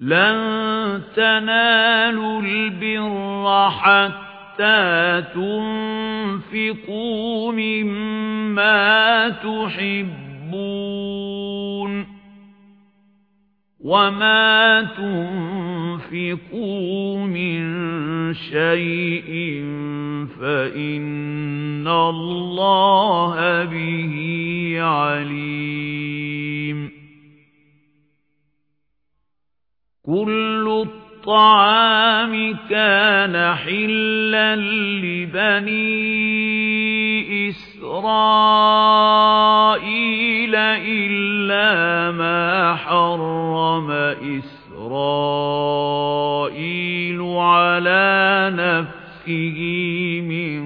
لَن تَنَالُوا الْبِرَّ حَتَّى تُنفِقُوا مِمَّا تُحِبُّونَ وَمَا تُنفِقُوا مِن شَيْءٍ فَإِنَّ اللَّهَ بِهِ عَلِيمٌ كُلُّ الطَّعَامِ كَانَ حِلًّا لِبَنِي إِسْرَائِيلَ إِلَّا مَا حَرَّمَ إِسْرَائِيلُ عَلَى نَفْسِهِ مِنْ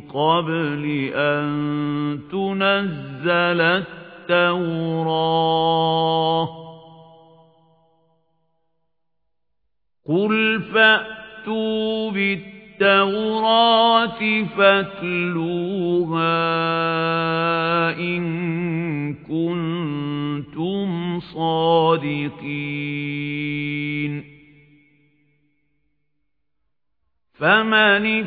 قَبْلِ أَنْ تُنَزَّلَ التَّوْرَاةُ قُلْ فَأْتُوا بِالتَّوْرَاةِ فَاتْلُوهَا إِن كُنتُمْ صَادِقِينَ فَمَنِ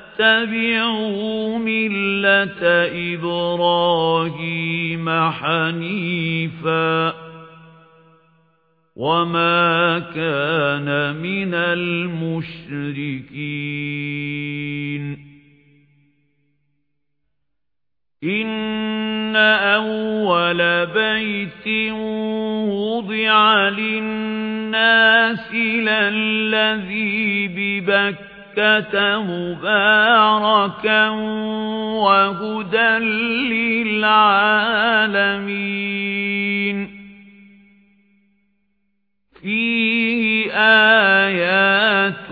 اتبعوا مِلَّةَ إِبْرَاهِيمَ حَنِيفًا وَمَا كَانَ مِنَ الْمُشْرِكِينَ إِنَّ أَوَّلَ بَيْتٍ وُضِعَ لِلنَّاسِ لَلَّذِي بِبَكَّةَ مَكَّةَ مُبَارَكًا وَهُدًى لِلْعَالَمِينَ فِيهِ آيَاتٌ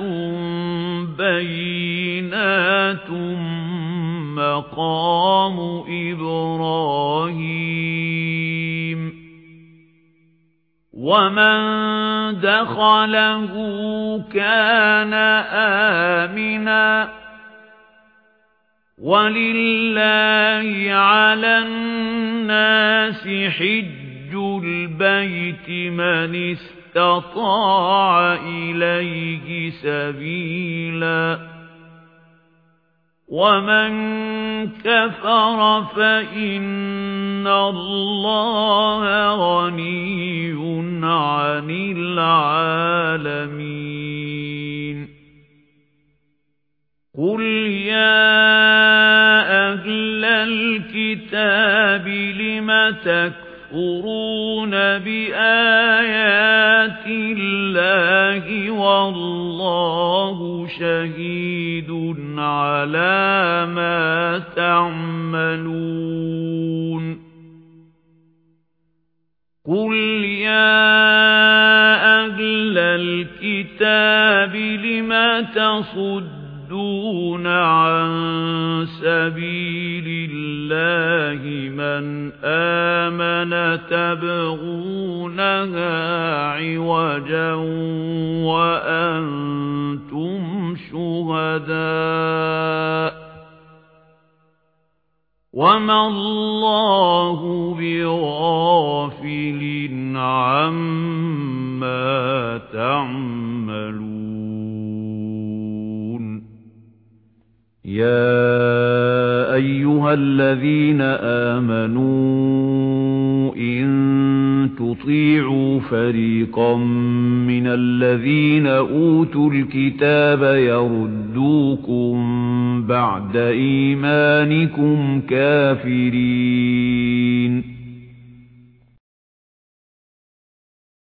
بَيِّنَاتٌ مَقَامُ إِبْرَاهِيمَ وَمَن دَخَلَهُ كَانَ آمِنًا وَلِلَّهِ عَلَى النَّاسِ حِجُّ الْبَيْتِ مَنِ اسْتَطَاعَ إِلَيْهِ سَبِيلًا وَمَن كَفَرَ فَإِنَّ اللَّهَ غَنِيٌّ عَنِ الْعَالَمِينَ قُلْ يَا أَهْلَ الْكِتَابِ لِمَ تَكْفُرُونَ بِآيَاتِ اللَّهِ وَاللَّهُ شَهِيدٌ عَلَى مَا تَعْمَلُونَ قُلْ يَا أَهْلَ الْكِتَابِ لِمَ تَصُدُّونَ عَن سَبِيلِ اللَّهِ مَنْ آمَنَ تَبْغُونَهَا عِوَجًا وَأَنْتُمْ شُهَدَاءُ وَمَا اللَّهُ بِغَافِلٍ عَمَّا تَعْمَلُونَ يَا أَيُّهَا الَّذِينَ آمَنُوا إِن تُطِيعُوا فَرِيقًا مِنَ الَّذِينَ أُوتُوا الْكِتَابَ يَرُدُّوكُم بَعْدَ إِيمَانِكُمْ كَافِرِينَ